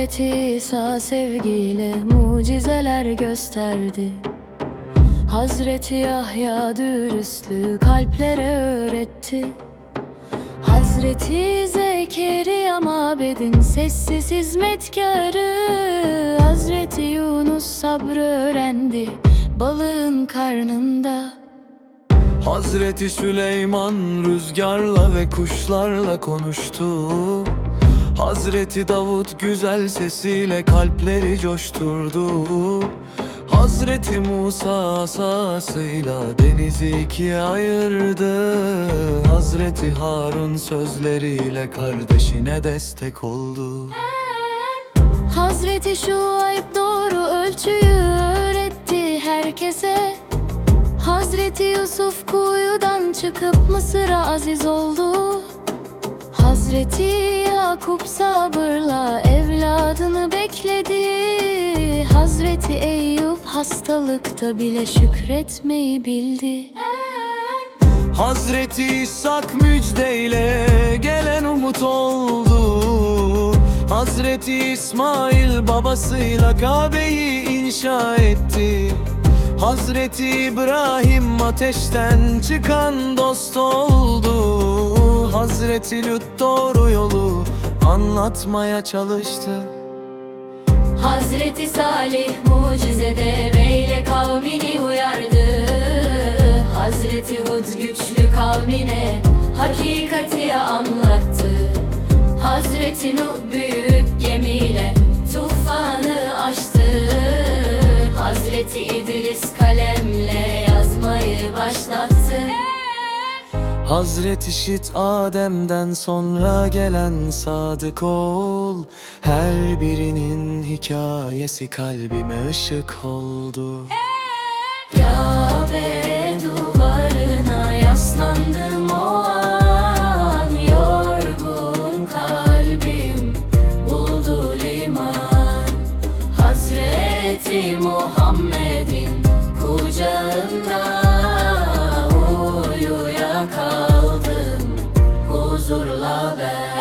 Hazreti İsa sevgiyle mucizeler gösterdi. Hazreti Yahya dürüstlüğü kalplere öğretti. Hazreti Zekeriya mabedin sessiz hizmetkarı. Hazreti Yunus sabrı öğrendi balığın karnında. Hazreti Süleyman rüzgarla ve kuşlarla konuştu Hazreti Davut güzel sesiyle kalpleri coşturdu. Hazreti Musa asasıyla denizi ikiye ayırdı. Hazreti Harun sözleriyle kardeşine destek oldu. Hazreti Şuayb doğru ölçüyü öğretti herkese. Hazreti Yusuf kuyudan çıkıp Mısır'a aziz oldu Hazreti Yakup sabırla evladını bekledi. Hazreti Eyüp hastalıkta bile şükretmeyi bildi. Hazreti İshak müjdeyle gelen umut oldu. Hazreti İsmail babasıyla Kabe'yi inşa etti. Hazreti İbrahim ateşten çıkan dost oldu Hazreti Lut doğru yolu anlatmaya çalıştı. Hazreti Salih mucizede beyle kavmini uyardı. Hazreti Hud güçlü kavmine hakikati anlattı. Hazreti Nuh büyük Hazreti Şit Adem'den sonra gelen sadık ol. Her birinin hikayesi kalbime ışık oldu. Kabe duvarına yaslandım o an. Yorgun kalbim buldu liman. Hazreti Muhammed'in sort love that.